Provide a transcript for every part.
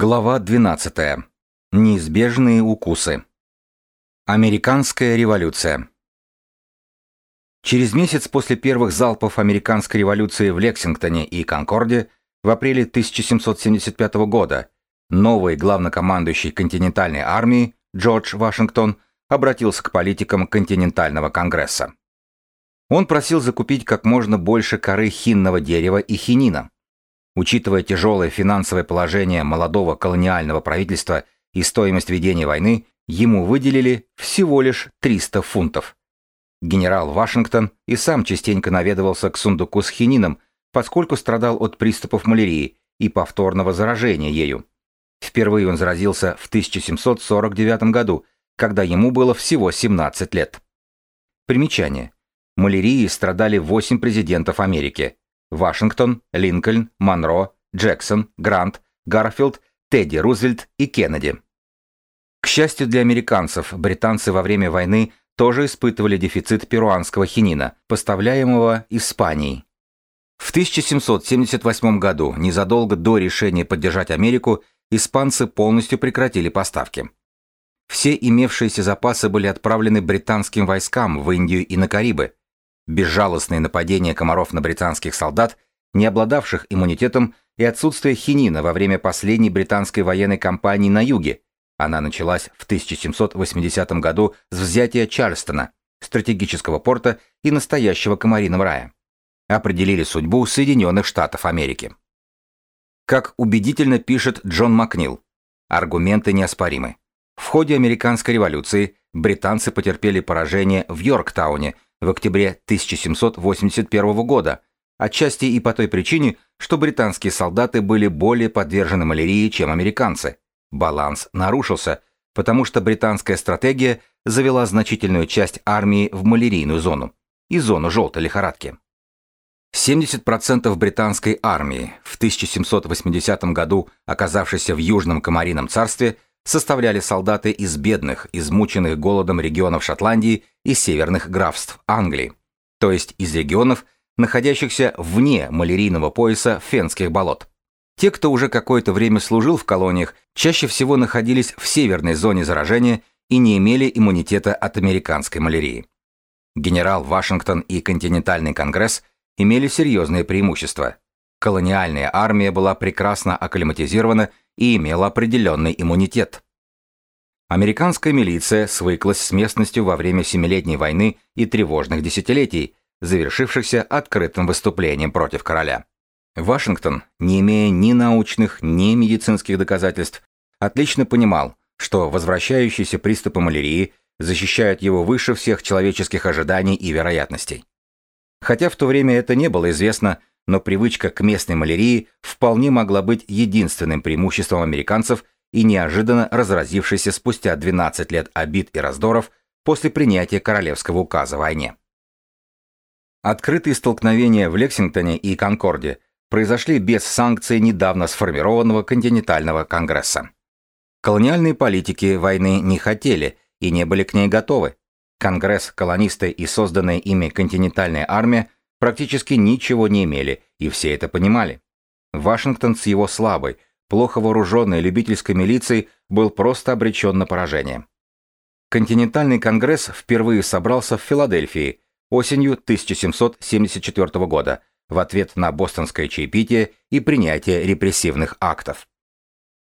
Глава 12. Неизбежные укусы. Американская революция. Через месяц после первых залпов американской революции в Лексингтоне и Конкорде в апреле 1775 года новый главнокомандующий континентальной армии Джордж Вашингтон обратился к политикам континентального конгресса. Он просил закупить как можно больше коры хинного дерева и хинина Учитывая тяжелое финансовое положение молодого колониального правительства и стоимость ведения войны, ему выделили всего лишь 300 фунтов. Генерал Вашингтон и сам частенько наведывался к сундуку с хинином, поскольку страдал от приступов малярии и повторного заражения ею. Впервые он заразился в 1749 году, когда ему было всего 17 лет. Примечание. Малярией страдали 8 президентов Америки. Вашингтон, Линкольн, Монро, Джексон, Грант, Гарфилд, Тедди Рузвельт и Кеннеди. К счастью для американцев, британцы во время войны тоже испытывали дефицит перуанского хинина, поставляемого Испанией. В 1778 году, незадолго до решения поддержать Америку, испанцы полностью прекратили поставки. Все имевшиеся запасы были отправлены британским войскам в Индию и на Карибы, безжалостные нападения комаров на британских солдат, не обладавших иммунитетом, и отсутствие хинина во время последней британской военной кампании на юге. Она началась в 1780 году с взятия Чарльстона, стратегического порта и настоящего комариного рая. Определили судьбу Соединенных Штатов Америки. Как убедительно пишет Джон Макнил, аргументы неоспоримы. В ходе американской революции британцы потерпели поражение в Йорктауне – в октябре 1781 года, отчасти и по той причине, что британские солдаты были более подвержены малярии, чем американцы. Баланс нарушился, потому что британская стратегия завела значительную часть армии в малярийную зону и зону желтой лихорадки. 70% британской армии, в 1780 году оказавшейся в Южном Комарином царстве, составляли солдаты из бедных, измученных голодом регионов Шотландии и северных графств Англии, то есть из регионов, находящихся вне малярийного пояса фенских болот. Те, кто уже какое-то время служил в колониях, чаще всего находились в северной зоне заражения и не имели иммунитета от американской малярии. Генерал Вашингтон и континентальный конгресс имели серьезные преимущества. Колониальная армия была прекрасно акклиматизирована и имела определенный иммунитет. Американская милиция свыклась с местностью во время Семилетней войны и тревожных десятилетий, завершившихся открытым выступлением против короля. Вашингтон, не имея ни научных, ни медицинских доказательств, отлично понимал, что возвращающиеся приступы малярии защищают его выше всех человеческих ожиданий и вероятностей. Хотя в то время это не было известно, но привычка к местной малярии вполне могла быть единственным преимуществом американцев и неожиданно разразившейся спустя 12 лет обид и раздоров после принятия королевского указа войне. Открытые столкновения в Лексингтоне и Конкорде произошли без санкций недавно сформированного континентального конгресса. Колониальные политики войны не хотели и не были к ней готовы. Конгресс, колонисты и созданная ими континентальная армия практически ничего не имели, и все это понимали. Вашингтон с его слабой, плохо вооруженной любительской милицией был просто обречен на поражение. Континентальный конгресс впервые собрался в Филадельфии осенью 1774 года в ответ на бостонское чаепитие и принятие репрессивных актов.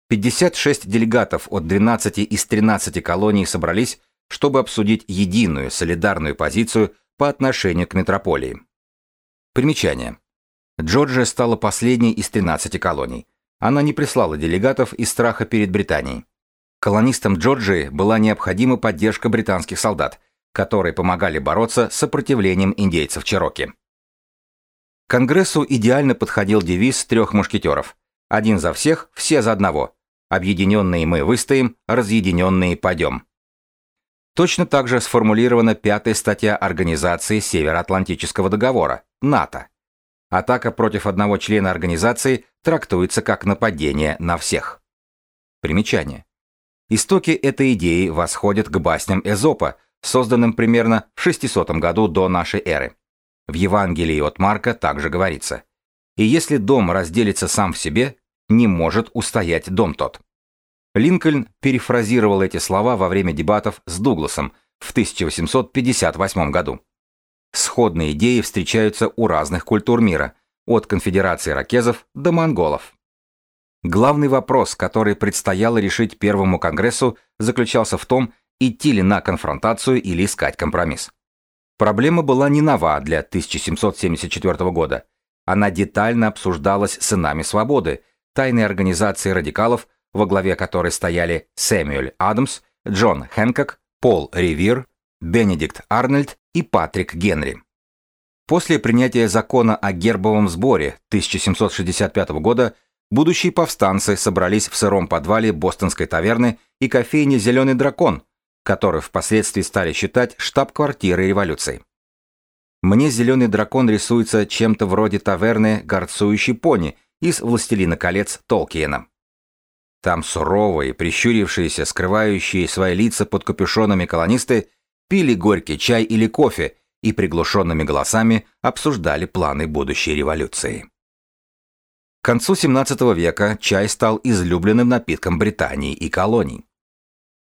56 делегатов от 12 из 13 колоний собрались, чтобы обсудить единую солидарную позицию по отношению к метрополии. Примечание. Джорджия стала последней из 13 колоний. Она не прислала делегатов из страха перед Британией. Колонистам Джорджии была необходима поддержка британских солдат, которые помогали бороться с сопротивлением индейцев Чероки. Конгрессу идеально подходил девиз трех мушкетеров. Один за всех, все за одного. Объединенные мы выстоим, разъединенные падем. Точно так же сформулирована пятая статья Организации Североатлантического договора, НАТО. Атака против одного члена организации трактуется как нападение на всех. Примечание. Истоки этой идеи восходят к басням Эзопа, созданным примерно в 600 году до нашей эры. В Евангелии от Марка также говорится «И если дом разделится сам в себе, не может устоять дом тот. Линкольн перефразировал эти слова во время дебатов с Дугласом в 1858 году. Сходные идеи встречаются у разных культур мира, от конфедерации ракезов до монголов. Главный вопрос, который предстояло решить Первому Конгрессу, заключался в том, идти ли на конфронтацию или искать компромисс. Проблема была не нова для 1774 года. Она детально обсуждалась сынами свободы, тайной организации радикалов, во главе которой стояли Сэмюэль Адамс, Джон Хэнкок, Пол Ривир, Бенедикт Арнольд и Патрик Генри. После принятия закона о гербовом сборе 1765 года будущие повстанцы собрались в сыром подвале бостонской таверны и кофейни «Зеленый дракон», который впоследствии стали считать штаб-квартирой революции. Мне «Зеленый дракон» рисуется чем-то вроде таверны «Горцующий пони» из «Властелина колец» Толкиена. Там суровые, прищурившиеся, скрывающие свои лица под капюшонами колонисты пили горький чай или кофе и приглушенными голосами обсуждали планы будущей революции. К концу XVII века чай стал излюбленным напитком Британии и колоний.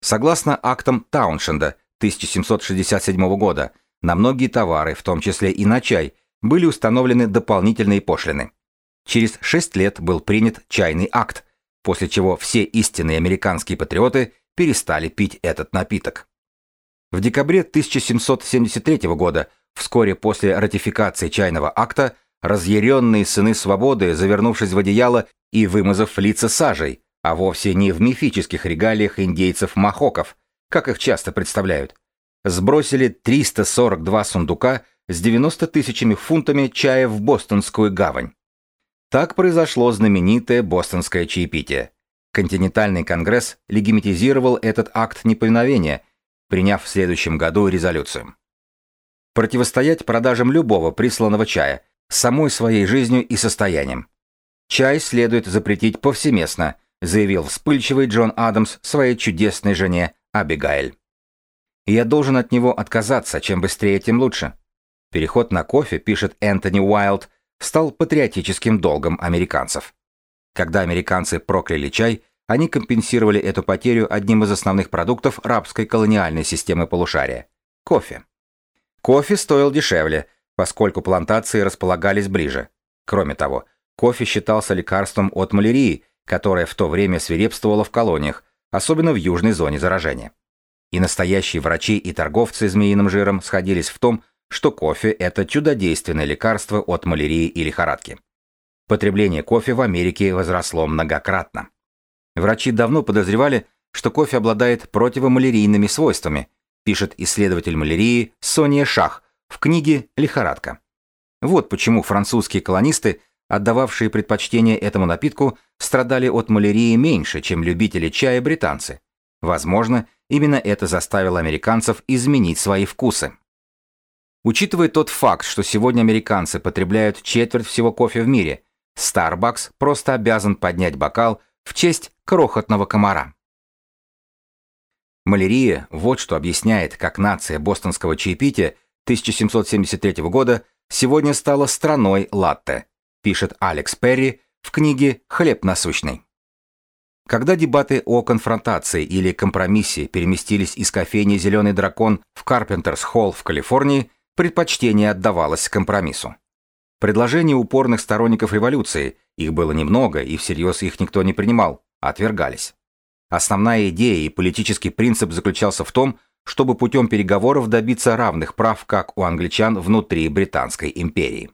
Согласно актам Тауншенда 1767 года, на многие товары, в том числе и на чай, были установлены дополнительные пошлины. Через шесть лет был принят чайный акт, после чего все истинные американские патриоты перестали пить этот напиток. В декабре 1773 года, вскоре после ратификации чайного акта, разъяренные сыны свободы, завернувшись в одеяло и вымазав лица сажей, а вовсе не в мифических регалиях индейцев-махоков, как их часто представляют, сбросили 342 сундука с 90 тысячами фунтами чая в Бостонскую гавань. Так произошло знаменитое бостонское чаепитие. Континентальный конгресс легимитизировал этот акт неповиновения, приняв в следующем году резолюцию. Противостоять продажам любого присланного чая, самой своей жизнью и состоянием. Чай следует запретить повсеместно, заявил вспыльчивый Джон Адамс своей чудесной жене Абигайль. Я должен от него отказаться, чем быстрее, тем лучше. Переход на кофе, пишет Энтони Уайлд, стал патриотическим долгом американцев. Когда американцы прокляли чай, они компенсировали эту потерю одним из основных продуктов рабской колониальной системы полушария – кофе. Кофе стоил дешевле, поскольку плантации располагались ближе. Кроме того, кофе считался лекарством от малярии, которая в то время свирепствовала в колониях, особенно в южной зоне заражения. И настоящие врачи и торговцы змеиным жиром сходились в том, что кофе – это чудодейственное лекарство от малярии и лихорадки. Потребление кофе в Америке возросло многократно. Врачи давно подозревали, что кофе обладает противомалярийными свойствами, пишет исследователь малярии Сония Шах в книге «Лихорадка». Вот почему французские колонисты, отдававшие предпочтение этому напитку, страдали от малярии меньше, чем любители чая британцы. Возможно, именно это заставило американцев изменить свои вкусы. Учитывая тот факт, что сегодня американцы потребляют четверть всего кофе в мире, Starbucks просто обязан поднять бокал в честь крохотного комара. Малярия – вот что объясняет, как нация бостонского чаепития 1773 года сегодня стала страной латте, пишет Алекс Перри в книге «Хлеб насущный». Когда дебаты о конфронтации или компромиссе переместились из кофейни «Зеленый дракон» в Карпентерс-Холл в Калифорнии, предпочтение отдавалось компромиссу. Предложения упорных сторонников революции, их было немного и всерьез их никто не принимал, отвергались. Основная идея и политический принцип заключался в том, чтобы путем переговоров добиться равных прав как у англичан внутри Британской империи.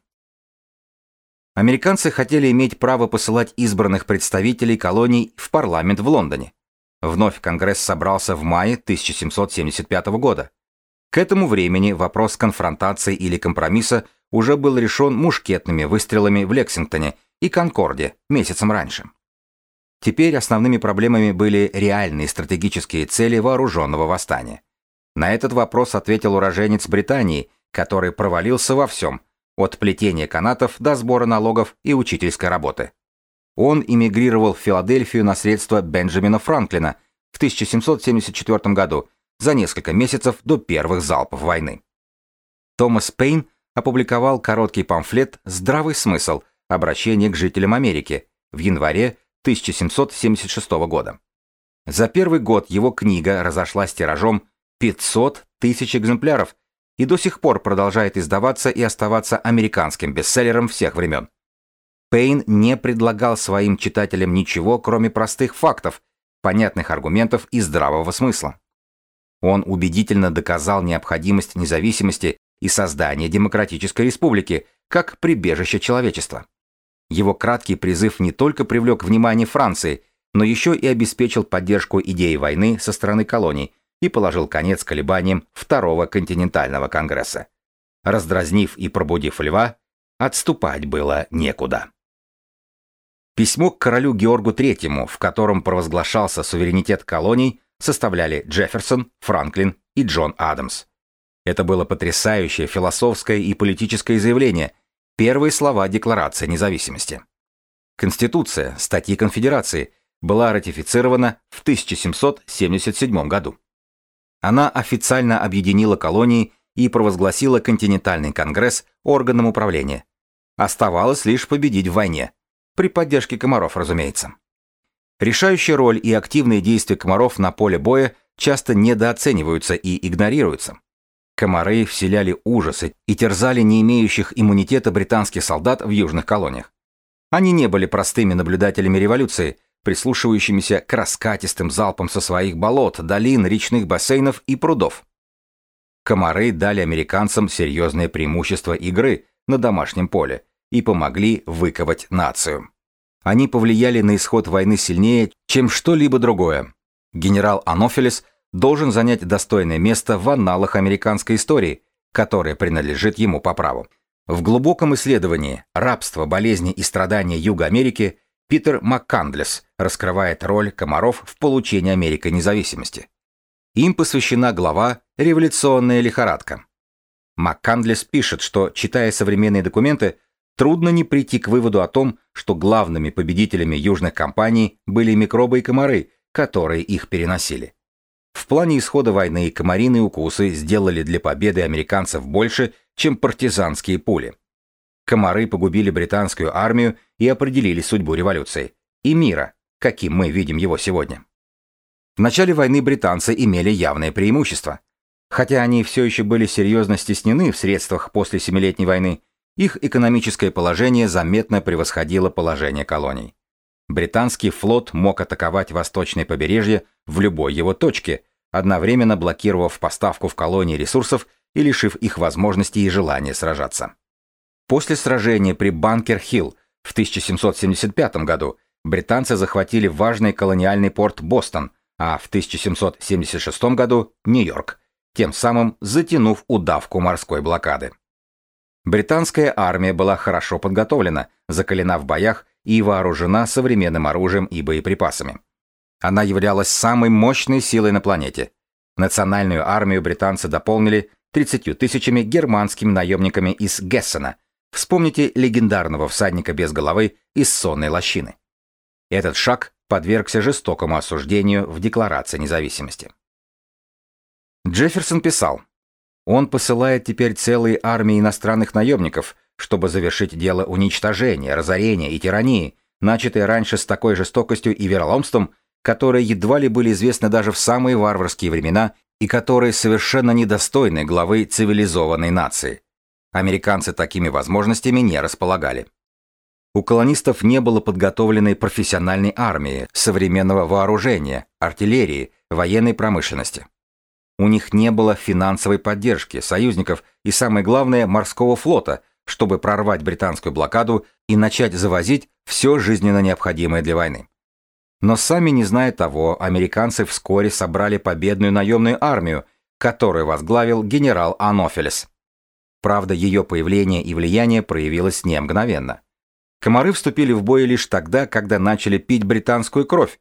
Американцы хотели иметь право посылать избранных представителей колоний в парламент в Лондоне. Вновь Конгресс собрался в мае 1775 года. К этому времени вопрос конфронтации или компромисса уже был решен мушкетными выстрелами в Лексингтоне и Конкорде месяцем раньше. Теперь основными проблемами были реальные стратегические цели вооруженного восстания. На этот вопрос ответил уроженец Британии, который провалился во всем, от плетения канатов до сбора налогов и учительской работы. Он эмигрировал в Филадельфию на средства Бенджамина Франклина в 1774 году за несколько месяцев до первых залпов войны. Томас Пейн опубликовал короткий памфлет «Здравый смысл. Обращение к жителям Америки» в январе 1776 года. За первый год его книга разошлась тиражом 500 тысяч экземпляров и до сих пор продолжает издаваться и оставаться американским бестселлером всех времен. Пейн не предлагал своим читателям ничего, кроме простых фактов, понятных аргументов и здравого смысла. Он убедительно доказал необходимость независимости и создания демократической республики как прибежище человечества. Его краткий призыв не только привлек внимание Франции, но еще и обеспечил поддержку идеи войны со стороны колоний и положил конец колебаниям Второго континентального конгресса. Раздразнив и пробудив льва, отступать было некуда. Письмо к королю Георгу III, в котором провозглашался суверенитет колоний, составляли Джефферсон, Франклин и Джон Адамс. Это было потрясающее философское и политическое заявление, первые слова Декларации независимости. Конституция, статьи Конфедерации, была ратифицирована в 1777 году. Она официально объединила колонии и провозгласила континентальный конгресс органом управления. Оставалось лишь победить в войне. При поддержке комаров, разумеется. Решающая роль и активные действия комаров на поле боя часто недооцениваются и игнорируются. Комары вселяли ужасы и терзали не имеющих иммунитета британских солдат в южных колониях. Они не были простыми наблюдателями революции, прислушивающимися к раскатистым залпам со своих болот, долин, речных бассейнов и прудов. Комары дали американцам серьезное преимущество игры на домашнем поле и помогли выковать нацию. Они повлияли на исход войны сильнее, чем что-либо другое. Генерал Анофилес должен занять достойное место в анналах американской истории, которая принадлежит ему по праву. В глубоком исследовании «Рабство, болезни и страдания Юга Америки» Питер МакКандлес раскрывает роль комаров в получении Америкой независимости. Им посвящена глава «Революционная лихорадка». МакКандлес пишет, что, читая современные документы, Трудно не прийти к выводу о том, что главными победителями южных компаний были микробы и комары, которые их переносили. В плане исхода войны комариные укусы сделали для победы американцев больше, чем партизанские пули. Комары погубили британскую армию и определили судьбу революции и мира, каким мы видим его сегодня. В начале войны британцы имели явное преимущество. Хотя они все еще были серьезно стеснены в средствах после Семилетней войны, их экономическое положение заметно превосходило положение колоний. Британский флот мог атаковать восточное побережье в любой его точке, одновременно блокировав поставку в колонии ресурсов и лишив их возможности и желания сражаться. После сражения при Банкер-Хилл в 1775 году британцы захватили важный колониальный порт Бостон, а в 1776 году – Нью-Йорк, тем самым затянув удавку морской блокады. Британская армия была хорошо подготовлена, закалена в боях и вооружена современным оружием и боеприпасами. Она являлась самой мощной силой на планете. Национальную армию британцы дополнили 30 тысячами германскими наемниками из Гессена. Вспомните легендарного всадника без головы из сонной лощины. Этот шаг подвергся жестокому осуждению в Декларации независимости. Джефферсон писал, он посылает теперь целые армии иностранных наемников, чтобы завершить дело уничтожения, разорения и тирании, начатое раньше с такой жестокостью и вероломством, которые едва ли были известны даже в самые варварские времена и которые совершенно недостойны главы цивилизованной нации. Американцы такими возможностями не располагали. У колонистов не было подготовленной профессиональной армии, современного вооружения, артиллерии, военной промышленности. У них не было финансовой поддержки, союзников и, самое главное, морского флота, чтобы прорвать британскую блокаду и начать завозить все жизненно необходимое для войны. Но сами не зная того, американцы вскоре собрали победную наемную армию, которую возглавил генерал Анофелес. Правда, ее появление и влияние проявилось не мгновенно. Комары вступили в бой лишь тогда, когда начали пить британскую кровь,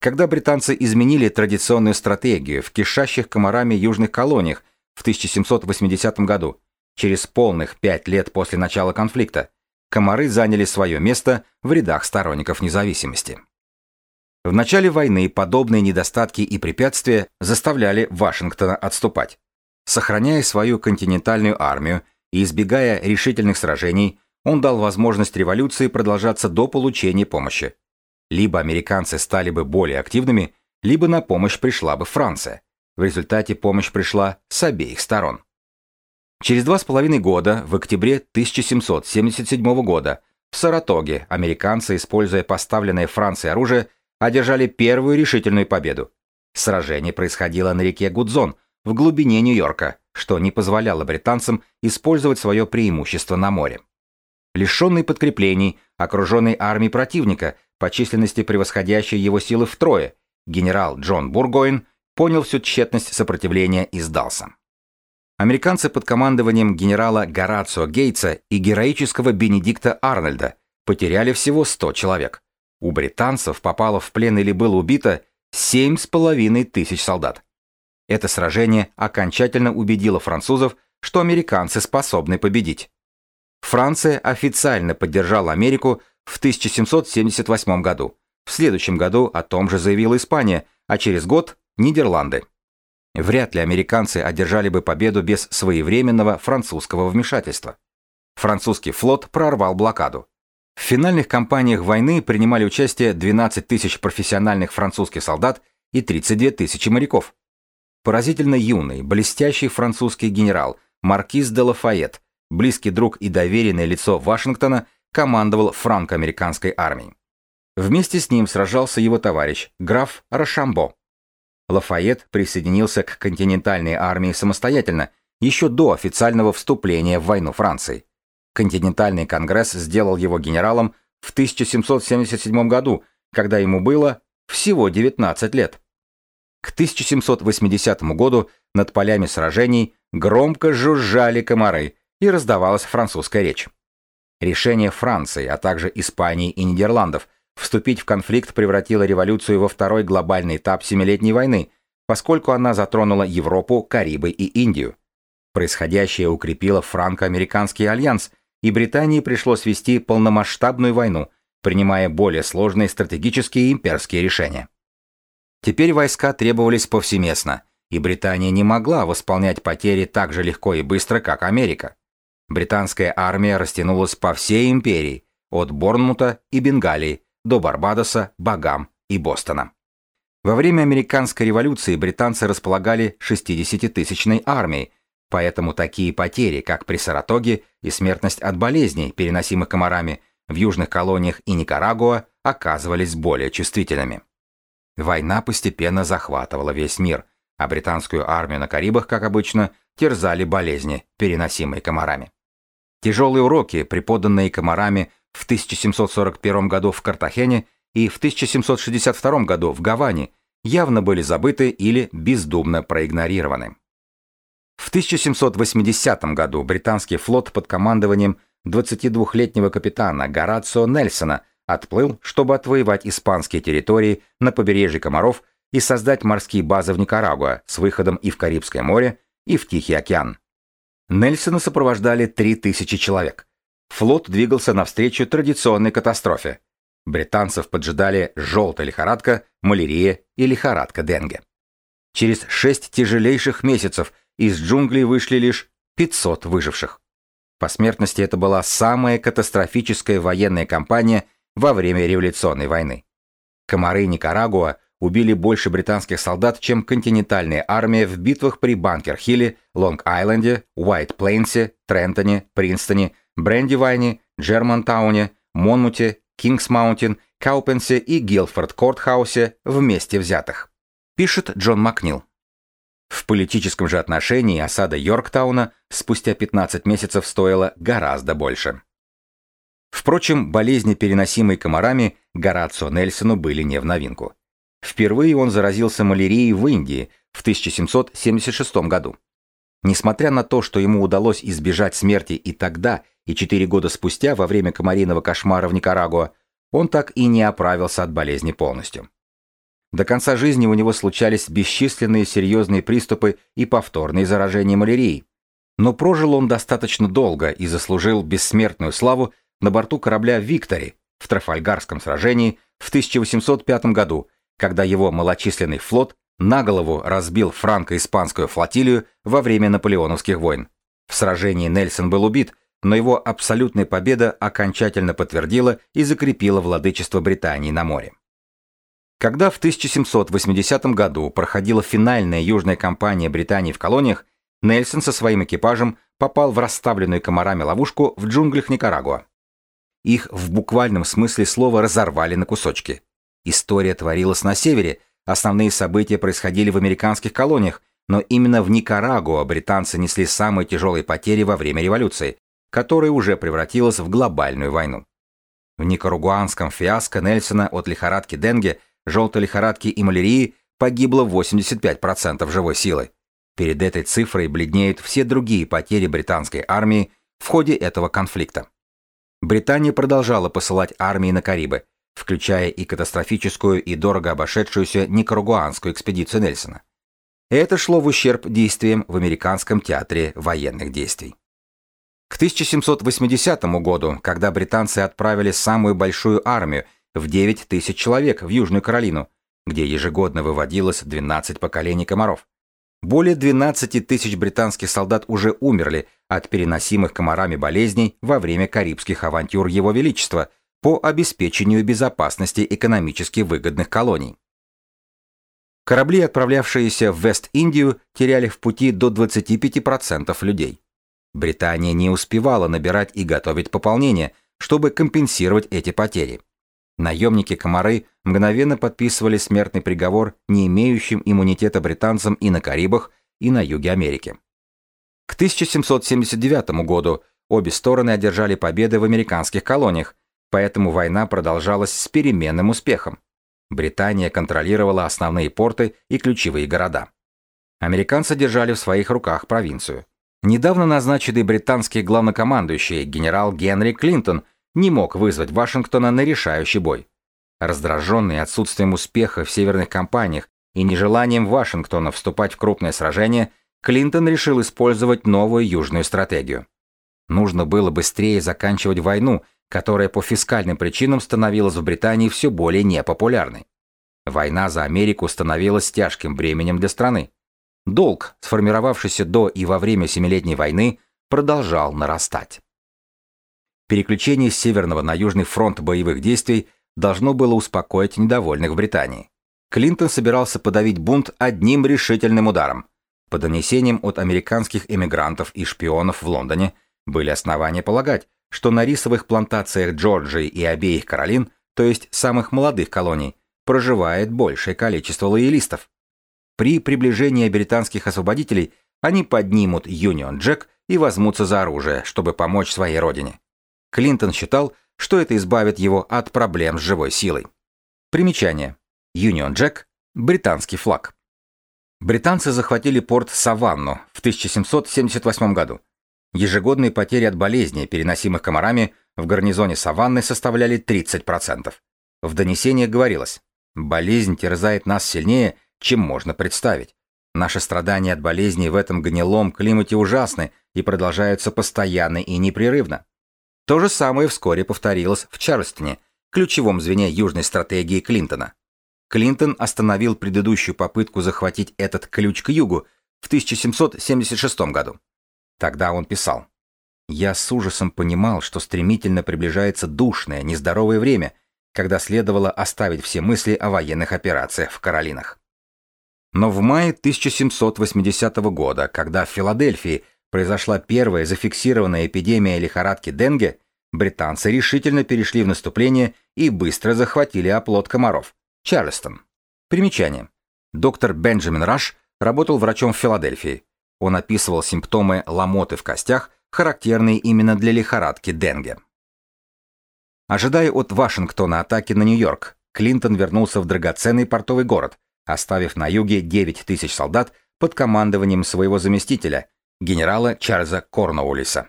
когда британцы изменили традиционную стратегию в кишащих комарами южных колониях в 1780 году, через полных пять лет после начала конфликта, комары заняли свое место в рядах сторонников независимости. В начале войны подобные недостатки и препятствия заставляли Вашингтона отступать. Сохраняя свою континентальную армию и избегая решительных сражений, он дал возможность революции продолжаться до получения помощи. Либо американцы стали бы более активными, либо на помощь пришла бы Франция. В результате помощь пришла с обеих сторон. Через два с половиной года, в октябре 1777 года, в Саратоге американцы, используя поставленное Францией оружие, одержали первую решительную победу. Сражение происходило на реке Гудзон, в глубине Нью-Йорка, что не позволяло британцам использовать свое преимущество на море. Лишенный подкреплений, окруженный армией противника, по численности превосходящей его силы втрое, генерал Джон Бургоин понял всю тщетность сопротивления и сдался. Американцы под командованием генерала Горацио Гейтса и героического Бенедикта Арнольда потеряли всего 100 человек. У британцев попало в плен или было убито семь с половиной тысяч солдат. Это сражение окончательно убедило французов, что американцы способны победить. Франция официально поддержала Америку в 1778 году. В следующем году о том же заявила Испания, а через год – Нидерланды. Вряд ли американцы одержали бы победу без своевременного французского вмешательства. Французский флот прорвал блокаду. В финальных кампаниях войны принимали участие 12 тысяч профессиональных французских солдат и 32 тысячи моряков. Поразительно юный, блестящий французский генерал Маркиз де Лафайет, близкий друг и доверенное лицо Вашингтона, командовал франко-американской армией. Вместе с ним сражался его товарищ, граф Рашамбо. Лафайет присоединился к континентальной армии самостоятельно, еще до официального вступления в войну Франции. Континентальный конгресс сделал его генералом в 1777 году, когда ему было всего 19 лет. К 1780 году над полями сражений громко жужжали комары и раздавалась французская речь. Решение Франции, а также Испании и Нидерландов – Вступить в конфликт превратило революцию во второй глобальный этап Семилетней войны, поскольку она затронула Европу, Карибы и Индию. Происходящее укрепило франко-американский альянс, и Британии пришлось вести полномасштабную войну, принимая более сложные стратегические и имперские решения. Теперь войска требовались повсеместно, и Британия не могла восполнять потери так же легко и быстро, как Америка. Британская армия растянулась по всей империи, от Борнмута и Бенгалии до Барбадоса, Багам и Бостона. Во время американской революции британцы располагали 60-тысячной армией, поэтому такие потери, как при Саратоге и смертность от болезней, переносимых комарами, в южных колониях и Никарагуа оказывались более чувствительными. Война постепенно захватывала весь мир, а британскую армию на Карибах, как обычно, терзали болезни, переносимые комарами. Тяжелые уроки, преподанные комарами в 1741 году в Картахене и в 1762 году в Гаване, явно были забыты или бездумно проигнорированы. В 1780 году британский флот под командованием 22-летнего капитана Горацио Нельсона отплыл, чтобы отвоевать испанские территории на побережье Комаров и создать морские базы в Никарагуа с выходом и в Карибское море, и в Тихий океан. Нельсона сопровождали 3000 человек, Флот двигался навстречу традиционной катастрофе. Британцев поджидали желтая лихорадка, малярия и лихорадка Денге. Через шесть тяжелейших месяцев из джунглей вышли лишь 500 выживших. По смертности это была самая катастрофическая военная кампания во время революционной войны. Комары Никарагуа убили больше британских солдат, чем континентальная армия в битвах при Банкер-Хилле, Лонг-Айленде, Уайт-Плейнсе, Трентоне, Принстоне, Брендивайне, Джермантауне, Монмуте, Кингс-Маунтин, Каупенсе и Гилфорд-Кортхаусе вместе взятых. Пишет Джон Макнил. В политическом же отношении осада Йорктауна спустя 15 месяцев стоила гораздо больше. Впрочем, болезни, переносимые комарами, Горацио Нельсону были не в новинку. Впервые он заразился малярией в Индии в 1776 году. Несмотря на то, что ему удалось избежать смерти и тогда, и четыре года спустя, во время комариного кошмара в Никарагуа, он так и не оправился от болезни полностью. До конца жизни у него случались бесчисленные серьезные приступы и повторные заражения малярией. Но прожил он достаточно долго и заслужил бессмертную славу на борту корабля «Виктори» в Трафальгарском сражении в 1805 году, когда его малочисленный флот на голову разбил франко-испанскую флотилию во время наполеоновских войн. В сражении Нельсон был убит, но его абсолютная победа окончательно подтвердила и закрепила владычество Британии на море. Когда в 1780 году проходила финальная южная кампания Британии в колониях, Нельсон со своим экипажем попал в расставленную комарами ловушку в джунглях Никарагуа. Их в буквальном смысле слова разорвали на кусочки. История творилась на севере, основные события происходили в американских колониях, но именно в Никарагуа британцы несли самые тяжелые потери во время революции, которая уже превратилась в глобальную войну. В никарагуанском фиаско Нельсона от лихорадки Денге, желтой лихорадки и малярии погибло 85% живой силы. Перед этой цифрой бледнеют все другие потери британской армии в ходе этого конфликта. Британия продолжала посылать армии на Карибы, включая и катастрофическую и дорого обошедшуюся никарагуанскую экспедицию Нельсона. Это шло в ущерб действиям в американском театре военных действий. К 1780 году, когда британцы отправили самую большую армию в 9 тысяч человек в Южную Каролину, где ежегодно выводилось 12 поколений комаров, более 12 тысяч британских солдат уже умерли от переносимых комарами болезней во время карибских авантюр Его Величества по обеспечению безопасности экономически выгодных колоний. Корабли, отправлявшиеся в Вест-Индию, теряли в пути до 25% людей. Британия не успевала набирать и готовить пополнение, чтобы компенсировать эти потери. Наемники-комары мгновенно подписывали смертный приговор не имеющим иммунитета британцам и на Карибах, и на юге Америки. К 1779 году обе стороны одержали победы в американских колониях, поэтому война продолжалась с переменным успехом. Британия контролировала основные порты и ключевые города. Американцы держали в своих руках провинцию. Недавно назначенный британский главнокомандующий генерал Генри Клинтон не мог вызвать Вашингтона на решающий бой. Раздраженный отсутствием успеха в северных кампаниях и нежеланием Вашингтона вступать в крупное сражение, Клинтон решил использовать новую южную стратегию. Нужно было быстрее заканчивать войну, которая по фискальным причинам становилась в Британии все более непопулярной. Война за Америку становилась тяжким бременем для страны. Долг, сформировавшийся до и во время Семилетней войны, продолжал нарастать. Переключение с Северного на Южный фронт боевых действий должно было успокоить недовольных в Британии. Клинтон собирался подавить бунт одним решительным ударом. По донесениям от американских эмигрантов и шпионов в Лондоне были основания полагать, что на рисовых плантациях Джорджии и обеих Каролин, то есть самых молодых колоний, проживает большее количество лоялистов. При приближении британских освободителей они поднимут Юнион Джек и возьмутся за оружие, чтобы помочь своей родине. Клинтон считал, что это избавит его от проблем с живой силой. Примечание. Union Jack – британский флаг. Британцы захватили порт Саванну в 1778 году. Ежегодные потери от болезней, переносимых комарами, в гарнизоне Саванны составляли 30%. В донесениях говорилось, болезнь терзает нас сильнее, чем можно представить. Наши страдания от болезней в этом гнилом климате ужасны и продолжаются постоянно и непрерывно. То же самое вскоре повторилось в Чарльстоне, ключевом звене южной стратегии Клинтона. Клинтон остановил предыдущую попытку захватить этот ключ к югу в 1776 году. Тогда он писал «Я с ужасом понимал, что стремительно приближается душное, нездоровое время, когда следовало оставить все мысли о военных операциях в Каролинах». Но в мае 1780 года, когда в Филадельфии произошла первая зафиксированная эпидемия лихорадки Денге, британцы решительно перешли в наступление и быстро захватили оплот комаров – Чарльстон. Примечание. Доктор Бенджамин Раш работал врачом в Филадельфии. Он описывал симптомы ломоты в костях, характерные именно для лихорадки Денге. Ожидая от Вашингтона атаки на Нью-Йорк, Клинтон вернулся в драгоценный портовый город, оставив на юге 9 тысяч солдат под командованием своего заместителя – генерала Чарльза Корноулиса.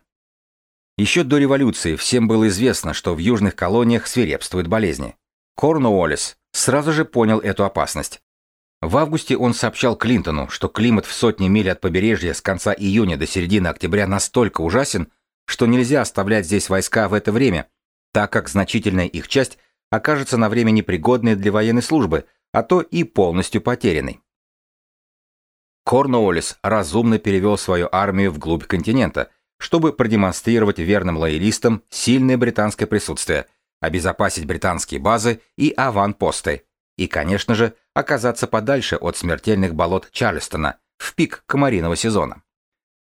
Еще до революции всем было известно, что в южных колониях свирепствуют болезни. Корнуоллис сразу же понял эту опасность. В августе он сообщал Клинтону, что климат в сотни миль от побережья с конца июня до середины октября настолько ужасен, что нельзя оставлять здесь войска в это время, так как значительная их часть окажется на время непригодной для военной службы, а то и полностью потерянной. Корнуоллис разумно перевел свою армию вглубь континента, чтобы продемонстрировать верным лоялистам сильное британское присутствие, обезопасить британские базы и аванпосты и, конечно же, оказаться подальше от смертельных болот Чарльстона в пик комариного сезона.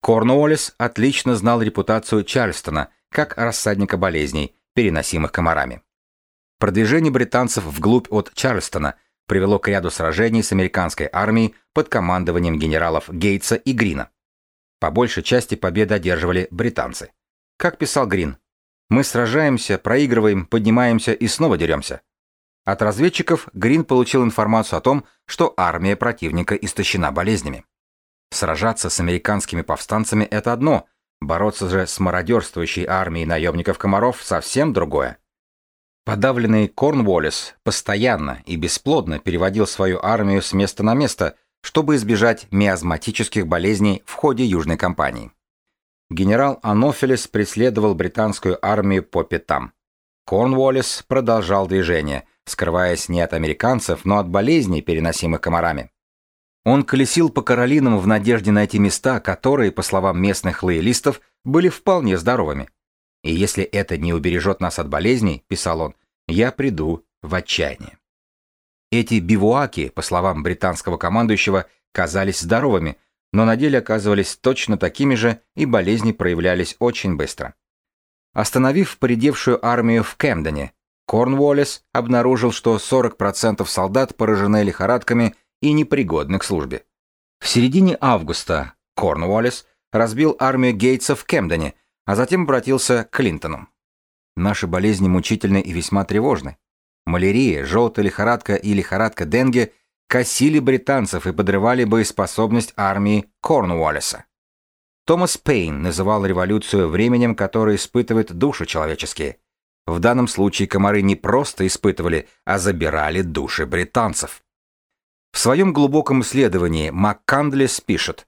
Корнуоллес отлично знал репутацию Чарльстона как рассадника болезней, переносимых комарами. Продвижение британцев вглубь от Чарльстона привело к ряду сражений с американской армией под командованием генералов Гейтса и Грина. По большей части победы одерживали британцы. Как писал Грин, «Мы сражаемся, проигрываем, поднимаемся и снова деремся». От разведчиков Грин получил информацию о том, что армия противника истощена болезнями. Сражаться с американскими повстанцами – это одно, бороться же с мародерствующей армией наемников-комаров – совсем другое. Подавленный Корнуоллес постоянно и бесплодно переводил свою армию с места на место, чтобы избежать миазматических болезней в ходе Южной кампании. Генерал Анофилес преследовал британскую армию по пятам. Корнуоллес продолжал движение, скрываясь не от американцев, но от болезней, переносимых комарами. Он колесил по Каролинам в надежде найти места, которые, по словам местных лоялистов, были вполне здоровыми. И если это не убережет нас от болезней, писал он, я приду в отчаяние. Эти бивуаки, по словам британского командующего, казались здоровыми, но на деле оказывались точно такими же, и болезни проявлялись очень быстро. Остановив поредевшую армию в Кемдене, Корнуоллес обнаружил, что 40% солдат поражены лихорадками и непригодны к службе. В середине августа Корнуоллес разбил армию Гейтса в Кемдене, а затем обратился к Клинтону. Наши болезни мучительны и весьма тревожны. Малярия, желтая лихорадка и лихорадка Денге косили британцев и подрывали боеспособность армии Корнуоллеса. Томас Пейн называл революцию временем, которое испытывает души человеческие. В данном случае комары не просто испытывали, а забирали души британцев. В своем глубоком исследовании МакКандлес пишет,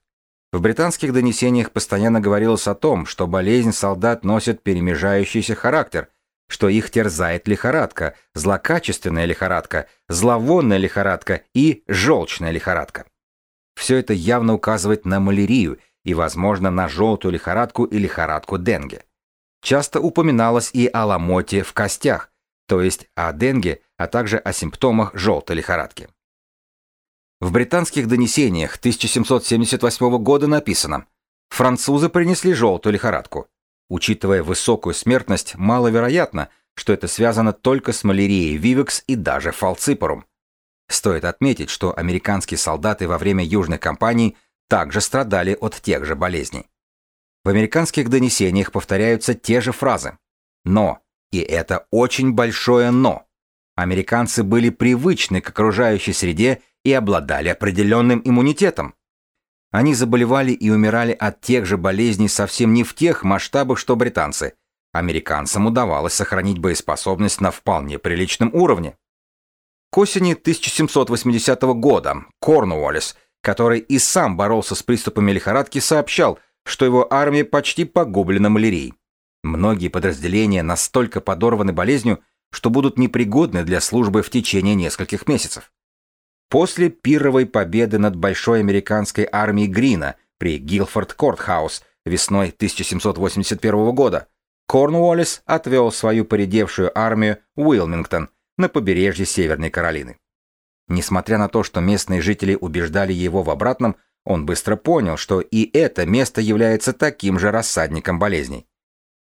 в британских донесениях постоянно говорилось о том, что болезнь солдат носит перемежающийся характер, что их терзает лихорадка, злокачественная лихорадка, зловонная лихорадка и желчная лихорадка. Все это явно указывает на малярию и, возможно, на желтую лихорадку и лихорадку Денге. Часто упоминалось и о ломоте в костях, то есть о Денге, а также о симптомах желтой лихорадки. В британских донесениях 1778 года написано «Французы принесли желтую лихорадку». Учитывая высокую смертность, маловероятно, что это связано только с малярией вивекс и даже фалципорум. Стоит отметить, что американские солдаты во время Южной кампании также страдали от тех же болезней. В американских донесениях повторяются те же фразы. Но, и это очень большое «но», американцы были привычны к окружающей среде и обладали определенным иммунитетом. Они заболевали и умирали от тех же болезней совсем не в тех масштабах, что британцы. Американцам удавалось сохранить боеспособность на вполне приличном уровне. К осени 1780 года Корнуоллес, который и сам боролся с приступами лихорадки, сообщал, что его армия почти погублена малярией. Многие подразделения настолько подорваны болезнью, что будут непригодны для службы в течение нескольких месяцев. После пировой победы над большой американской армией Грина при Гилфорд Кортхаус весной 1781 года Корнуоллес отвел свою поредевшую армию Уилмингтон на побережье Северной Каролины. Несмотря на то, что местные жители убеждали его в обратном, он быстро понял, что и это место является таким же рассадником болезней.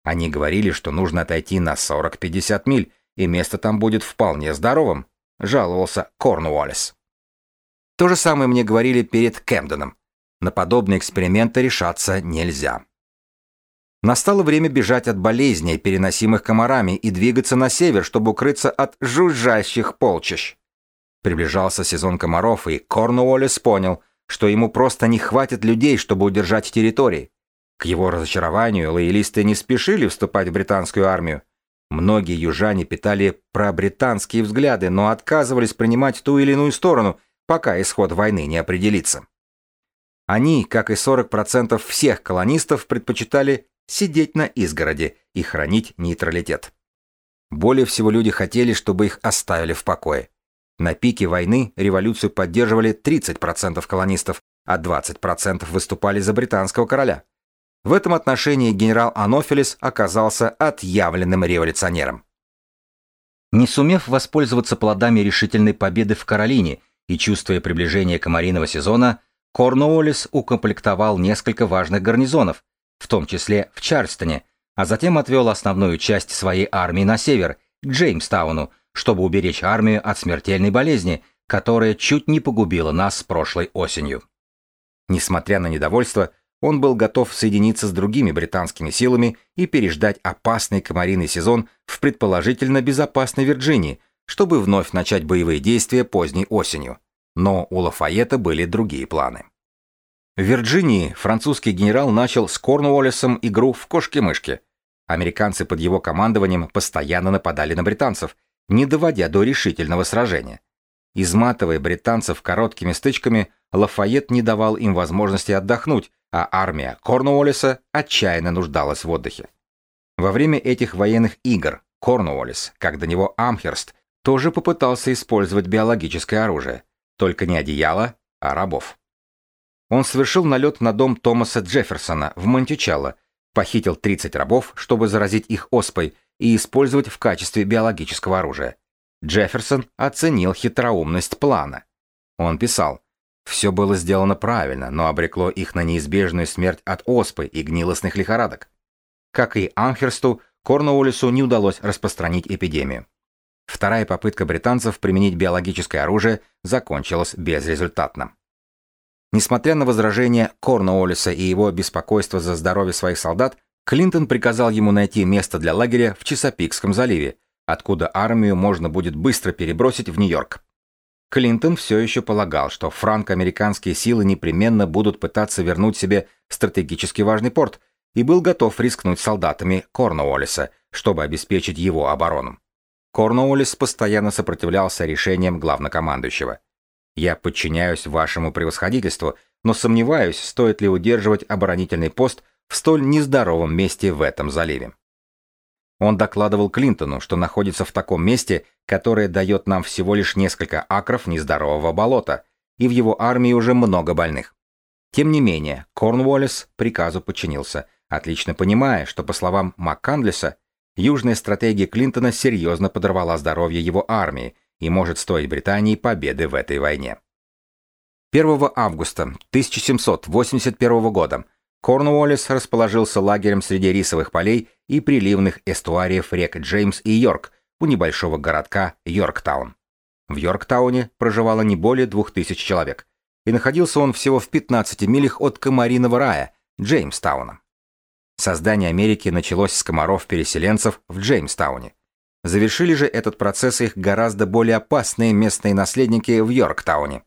Они говорили, что нужно отойти на 40-50 миль, и место там будет вполне здоровым, жаловался Корнуоллес. То же самое мне говорили перед Кэмденом. На подобные эксперименты решаться нельзя. Настало время бежать от болезней, переносимых комарами, и двигаться на север, чтобы укрыться от жужжащих полчищ. Приближался сезон комаров, и Корнуоллес понял, что ему просто не хватит людей, чтобы удержать территории. К его разочарованию лоялисты не спешили вступать в британскую армию. Многие южане питали пробританские взгляды, но отказывались принимать ту или иную сторону пока исход войны не определится. Они, как и 40% всех колонистов, предпочитали сидеть на изгороде и хранить нейтралитет. Более всего люди хотели, чтобы их оставили в покое. На пике войны революцию поддерживали 30% колонистов, а 20% выступали за британского короля. В этом отношении генерал Анофилис оказался отъявленным революционером. Не сумев воспользоваться плодами решительной победы в Каролине и чувствуя приближение комариного сезона, Корнуоллис укомплектовал несколько важных гарнизонов, в том числе в Чарльстоне, а затем отвел основную часть своей армии на север, к Джеймстауну, чтобы уберечь армию от смертельной болезни, которая чуть не погубила нас прошлой осенью. Несмотря на недовольство, он был готов соединиться с другими британскими силами и переждать опасный комариный сезон в предположительно безопасной Вирджинии, чтобы вновь начать боевые действия поздней осенью. Но у Лафайета были другие планы. В Вирджинии французский генерал начал с Корнуоллесом игру в кошки-мышки. Американцы под его командованием постоянно нападали на британцев, не доводя до решительного сражения. Изматывая британцев короткими стычками, Лафайет не давал им возможности отдохнуть, а армия Корнуоллиса отчаянно нуждалась в отдыхе. Во время этих военных игр Корнуоллис, как до него Амхерст, тоже попытался использовать биологическое оружие, только не одеяло, а рабов. Он совершил налет на дом Томаса Джефферсона в Монтичелло, похитил 30 рабов, чтобы заразить их оспой и использовать в качестве биологического оружия. Джефферсон оценил хитроумность плана. Он писал, все было сделано правильно, но обрекло их на неизбежную смерть от оспы и гнилостных лихорадок. Как и Анхерсту, Корнуоллису не удалось распространить эпидемию. Вторая попытка британцев применить биологическое оружие закончилась безрезультатно. Несмотря на возражения Корнуоллиса и его беспокойство за здоровье своих солдат, Клинтон приказал ему найти место для лагеря в Чесапикском заливе, откуда армию можно будет быстро перебросить в Нью-Йорк. Клинтон все еще полагал, что франко-американские силы непременно будут пытаться вернуть себе стратегически важный порт, и был готов рискнуть солдатами Корнуоллиса, чтобы обеспечить его оборону. Корнуоллис постоянно сопротивлялся решениям главнокомандующего. «Я подчиняюсь вашему превосходительству, но сомневаюсь, стоит ли удерживать оборонительный пост в столь нездоровом месте в этом заливе. Он докладывал Клинтону, что находится в таком месте, которое дает нам всего лишь несколько акров нездорового болота, и в его армии уже много больных. Тем не менее, Корнуоллес приказу подчинился, отлично понимая, что, по словам МакКандлеса, южная стратегия Клинтона серьезно подорвала здоровье его армии и может стоить Британии победы в этой войне. 1 августа 1781 года Корнуоллес расположился лагерем среди рисовых полей и приливных эстуариев рек Джеймс и Йорк у небольшого городка Йорктаун. В Йорктауне проживало не более двух тысяч человек, и находился он всего в 15 милях от комариного рая, Джеймстауна. Создание Америки началось с комаров-переселенцев в Джеймстауне. Завершили же этот процесс их гораздо более опасные местные наследники в Йорктауне.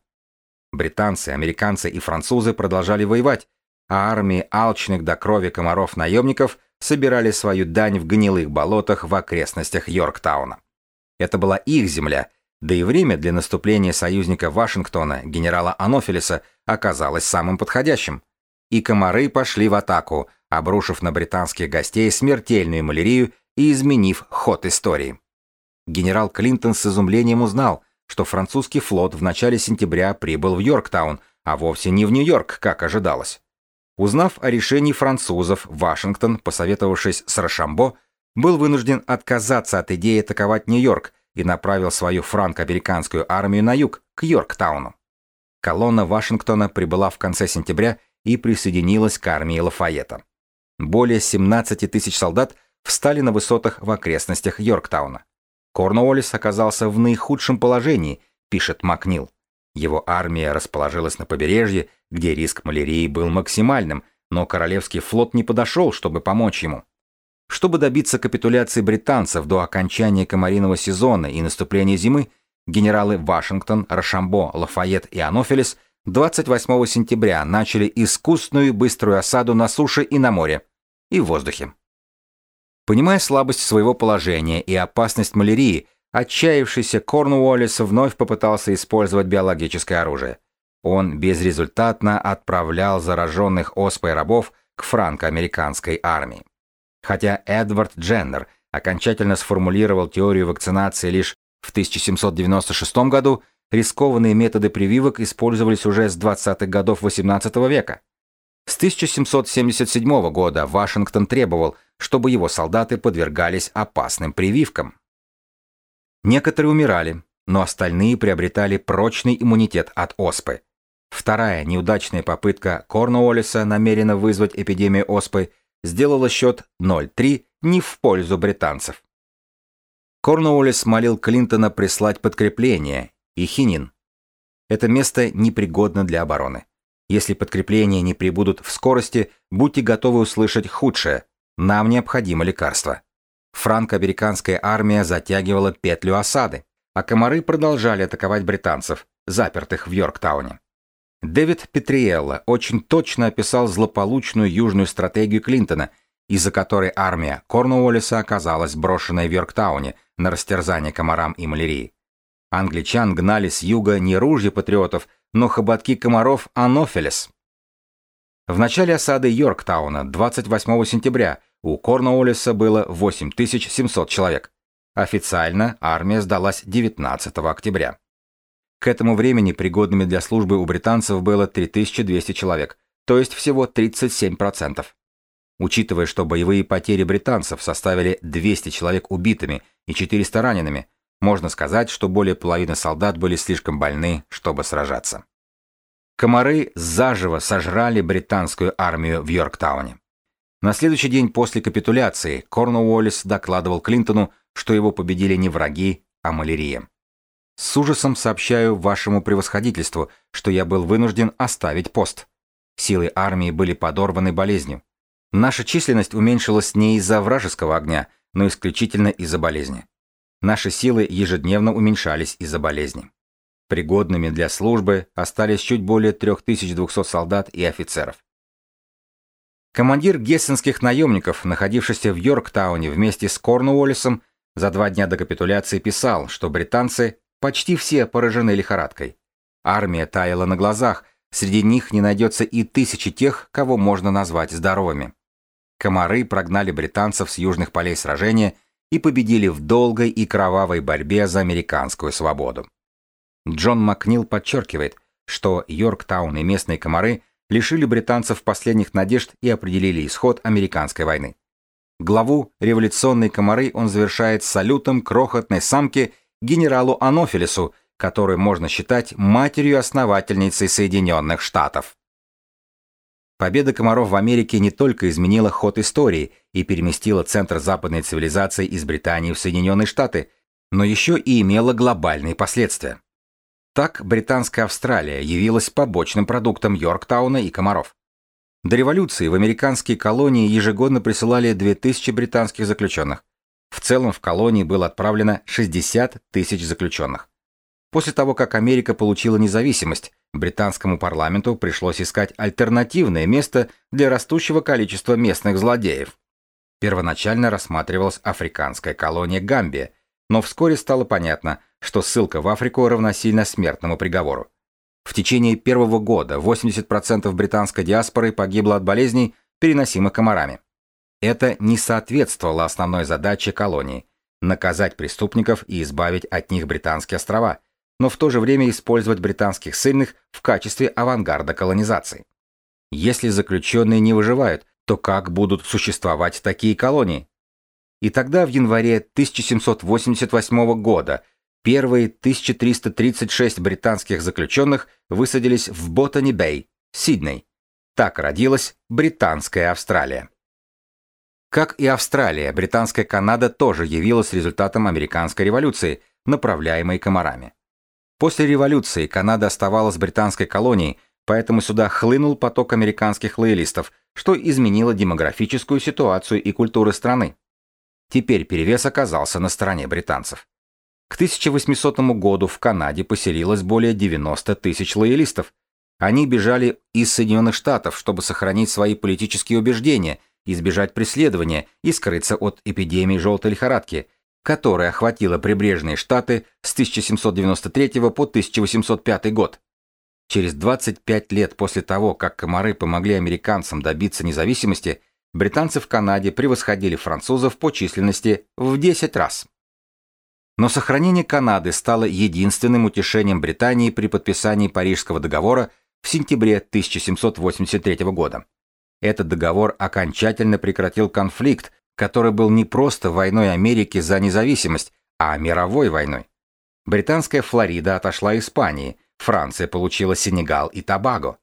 Британцы, американцы и французы продолжали воевать, а армии алчных до крови комаров-наемников собирали свою дань в гнилых болотах в окрестностях Йорктауна. Это была их земля, да и время для наступления союзника Вашингтона, генерала Анофилиса, оказалось самым подходящим. И комары пошли в атаку, обрушив на британских гостей смертельную малярию и изменив ход истории. Генерал Клинтон с изумлением узнал, что французский флот в начале сентября прибыл в Йорктаун, а вовсе не в Нью-Йорк, как ожидалось. Узнав о решении французов, Вашингтон, посоветовавшись с Рошамбо, был вынужден отказаться от идеи атаковать Нью-Йорк и направил свою франко-американскую армию на юг, к Йорктауну. Колонна Вашингтона прибыла в конце сентября и присоединилась к армии Лафайета. Более 17 тысяч солдат встали на высотах в окрестностях Йорктауна. Корнуоллис оказался в наихудшем положении, пишет Макнил. Его армия расположилась на побережье, где риск малярии был максимальным, но Королевский флот не подошел, чтобы помочь ему. Чтобы добиться капитуляции британцев до окончания комариного сезона и наступления зимы, генералы Вашингтон, Рошамбо, Лафайет и Анофелес 28 сентября начали искусную быструю осаду на суше и на море, и в воздухе. Понимая слабость своего положения и опасность малярии, Отчаявшийся Корнуоллис вновь попытался использовать биологическое оружие. Он безрезультатно отправлял зараженных оспой рабов к франко-американской армии. Хотя Эдвард Дженнер окончательно сформулировал теорию вакцинации лишь в 1796 году, рискованные методы прививок использовались уже с 20-х годов XVIII века. С 1777 года Вашингтон требовал, чтобы его солдаты подвергались опасным прививкам. Некоторые умирали, но остальные приобретали прочный иммунитет от оспы. Вторая неудачная попытка Корнуоллиса намеренно вызвать эпидемию оспы сделала счет 0-3 не в пользу британцев. Корнуоллис молил Клинтона прислать подкрепление и хинин. Это место непригодно для обороны. Если подкрепления не прибудут в скорости, будьте готовы услышать худшее. Нам необходимо лекарство. Франко-американская армия затягивала петлю осады, а комары продолжали атаковать британцев, запертых в Йорктауне. Дэвид Петриелло очень точно описал злополучную южную стратегию Клинтона, из-за которой армия Корнуоллиса оказалась брошенной в Йорктауне на растерзание комарам и малярии. Англичан гнали с юга не ружья патриотов, но хоботки комаров Анофелес. В начале осады Йорктауна 28 сентября у Корнуоллиса было 8700 человек. Официально армия сдалась 19 октября. К этому времени пригодными для службы у британцев было 3200 человек, то есть всего 37%. Учитывая, что боевые потери британцев составили 200 человек убитыми и 400 ранеными, можно сказать, что более половины солдат были слишком больны, чтобы сражаться. Комары заживо сожрали британскую армию в Йорктауне. На следующий день после капитуляции Корнуоллис докладывал Клинтону, что его победили не враги, а малярия. С ужасом сообщаю вашему превосходительству, что я был вынужден оставить пост. Силы армии были подорваны болезнью. Наша численность уменьшилась не из-за вражеского огня, но исключительно из-за болезни. Наши силы ежедневно уменьшались из-за болезни. Пригодными для службы остались чуть более 3200 солдат и офицеров. Командир гессенских наемников, находившийся в Йорктауне вместе с Корнуоллисом, за два дня до капитуляции писал, что британцы Почти все поражены лихорадкой. Армия таяла на глазах, среди них не найдется и тысячи тех, кого можно назвать здоровыми. Комары прогнали британцев с южных полей сражения и победили в долгой и кровавой борьбе за американскую свободу. Джон Макнил подчеркивает, что Йорктаун и местные комары лишили британцев последних надежд и определили исход американской войны. Главу «Революционные комары» он завершает салютом крохотной самки генералу Анофилесу, который можно считать матерью-основательницей Соединенных Штатов. Победа комаров в Америке не только изменила ход истории и переместила центр западной цивилизации из Британии в Соединенные Штаты, но еще и имела глобальные последствия. Так британская Австралия явилась побочным продуктом Йорктауна и комаров. До революции в американские колонии ежегодно присылали 2000 британских заключенных. В целом в колонии было отправлено 60 тысяч заключенных. После того, как Америка получила независимость, британскому парламенту пришлось искать альтернативное место для растущего количества местных злодеев. Первоначально рассматривалась африканская колония Гамбия, но вскоре стало понятно, что ссылка в Африку равносильна смертному приговору. В течение первого года 80% британской диаспоры погибло от болезней, переносимых комарами. Это не соответствовало основной задаче колонии – наказать преступников и избавить от них британские острова, но в то же время использовать британских ссыльных в качестве авангарда колонизации. Если заключенные не выживают, то как будут существовать такие колонии? И тогда в январе 1788 года первые 1336 британских заключенных высадились в Ботани-Бэй, Сидней. Так родилась Британская Австралия. Как и Австралия, британская Канада тоже явилась результатом американской революции, направляемой комарами. После революции Канада оставалась британской колонией, поэтому сюда хлынул поток американских лоялистов, что изменило демографическую ситуацию и культуру страны. Теперь перевес оказался на стороне британцев. К 1800 году в Канаде поселилось более 90 тысяч лоялистов. Они бежали из Соединенных Штатов, чтобы сохранить свои политические убеждения – избежать преследования и скрыться от эпидемии желтой лихорадки, которая охватила прибрежные штаты с 1793 по 1805 год. Через 25 лет после того, как комары помогли американцам добиться независимости, британцы в Канаде превосходили французов по численности в 10 раз. Но сохранение Канады стало единственным утешением Британии при подписании Парижского договора в сентябре 1783 года. Этот договор окончательно прекратил конфликт, который был не просто войной Америки за независимость, а мировой войной. Британская Флорида отошла Испании, Франция получила Сенегал и Табаго.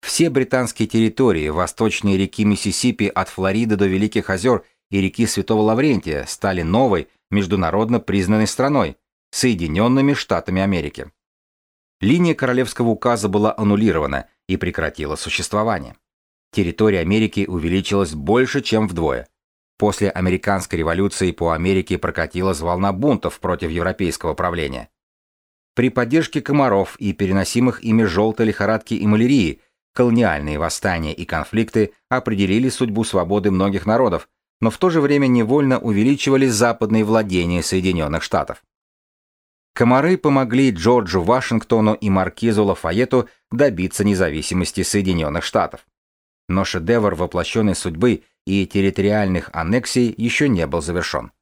Все британские территории восточнее реки Миссисипи от Флориды до Великих озер и реки Святого Лаврентия стали новой, международно признанной страной, Соединенными Штатами Америки. Линия Королевского указа была аннулирована и прекратила существование. Территория Америки увеличилась больше, чем вдвое. После американской революции по Америке прокатилась волна бунтов против европейского правления. При поддержке комаров и переносимых ими желтой лихорадки и малярии колониальные восстания и конфликты определили судьбу свободы многих народов, но в то же время невольно увеличивали западные владения Соединенных Штатов. Комары помогли Джорджу Вашингтону и маркизу Лафайету добиться независимости Соединенных Штатов. Но шедевр воплощенной судьбы и территориальных аннексий еще не был завершен.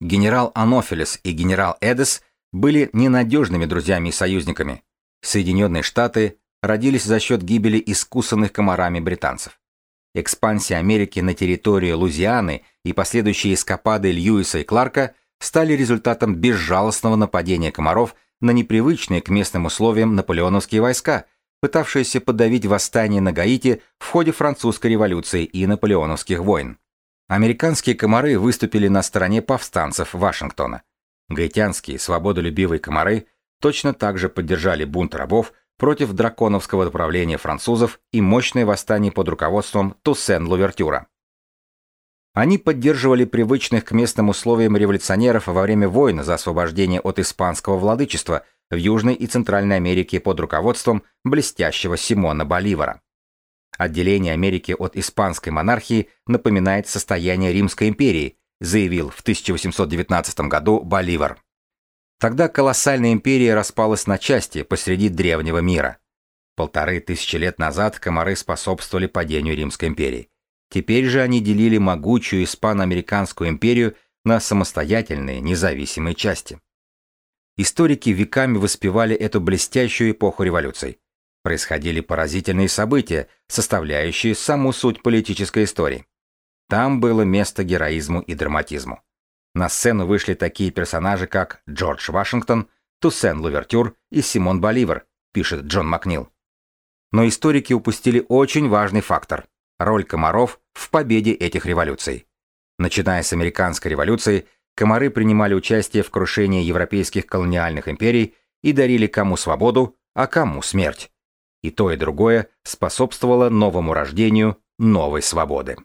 Генерал Анофилес и генерал Эдес были ненадежными друзьями и союзниками. Соединенные Штаты родились за счет гибели искусанных комарами британцев. Экспансия Америки на территории Лузианы и последующие эскапады Льюиса и Кларка стали результатом безжалостного нападения комаров на непривычные к местным условиям наполеоновские войска, пытавшиеся подавить восстание на Гаити в ходе французской революции и наполеоновских войн. Американские комары выступили на стороне повстанцев Вашингтона. Гаитянские свободолюбивые комары точно так же поддержали бунт рабов против драконовского направления французов и мощное восстание под руководством Туссен-Лувертюра. Они поддерживали привычных к местным условиям революционеров во время войн за освобождение от испанского владычества в Южной и Центральной Америке под руководством блестящего Симона Боливара. Отделение Америки от испанской монархии напоминает состояние Римской империи, заявил в 1819 году Боливар. Тогда колоссальная империя распалась на части посреди древнего мира. Полторы тысячи лет назад комары способствовали падению Римской империи. Теперь же они делили могучую испано-американскую империю на самостоятельные независимые части. Историки веками воспевали эту блестящую эпоху революций. Происходили поразительные события, составляющие саму суть политической истории. Там было место героизму и драматизму. На сцену вышли такие персонажи, как Джордж Вашингтон, Туссен Лувертюр и Симон Боливар, пишет Джон Макнил. Но историки упустили очень важный фактор – роль комаров в победе этих революций. Начиная с американской революции, комары принимали участие в крушении европейских колониальных империй и дарили кому свободу, а кому смерть. И то и другое способствовало новому рождению новой свободы.